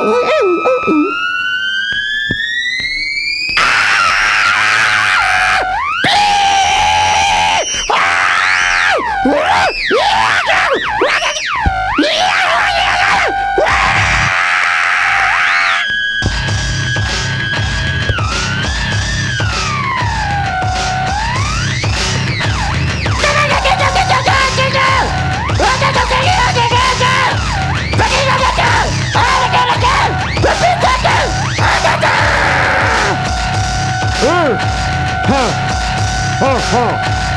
Mm-mm. 嗯 嗯